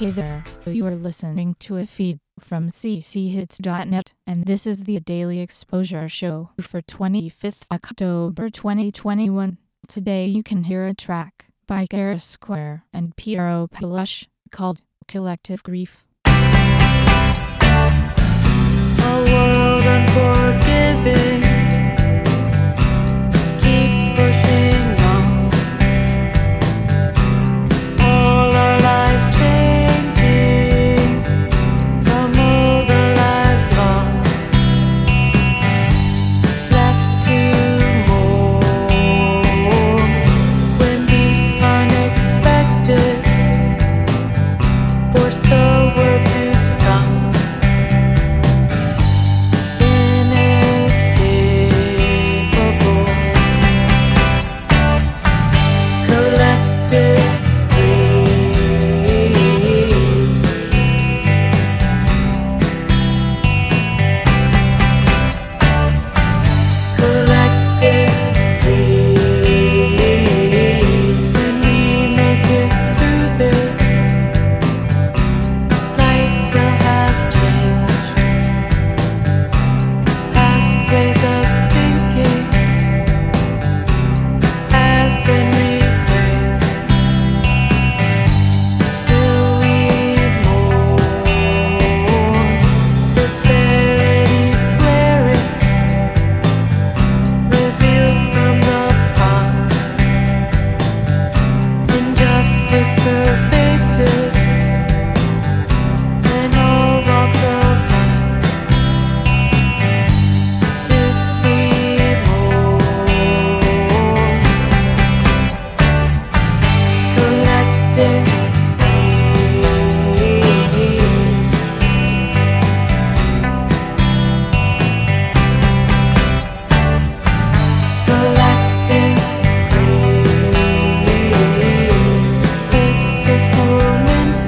Hey there, you are listening to a feed from cchits.net, and this is the Daily Exposure Show for 25th October 2021. Today you can hear a track by Kara Square and Piero Peluche called Collective Grief. A world unforgiving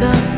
vida.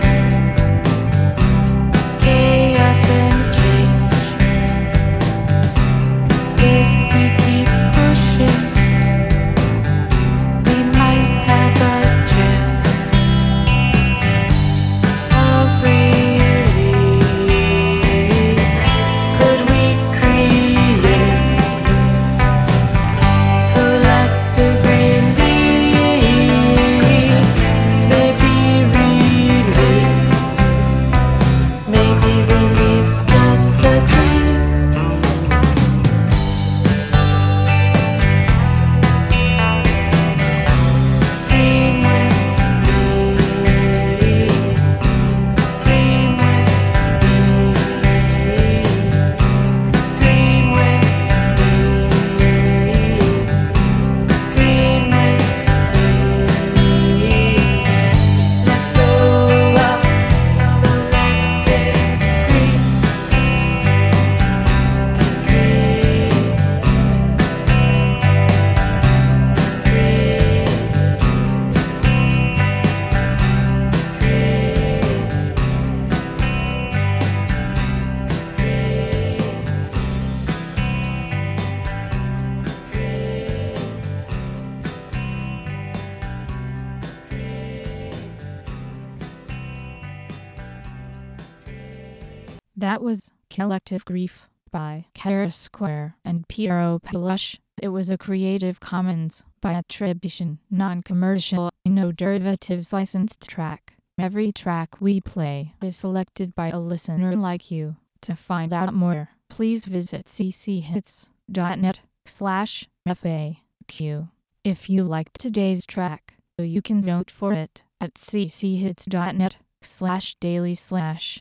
That was Collective Grief by Kara Square and Piero Peluche. It was a Creative Commons by attribution, non-commercial, no derivatives licensed track. Every track we play is selected by a listener like you. To find out more, please visit cchits.net slash FAQ. If you liked today's track, you can vote for it at cchits.net slash daily slash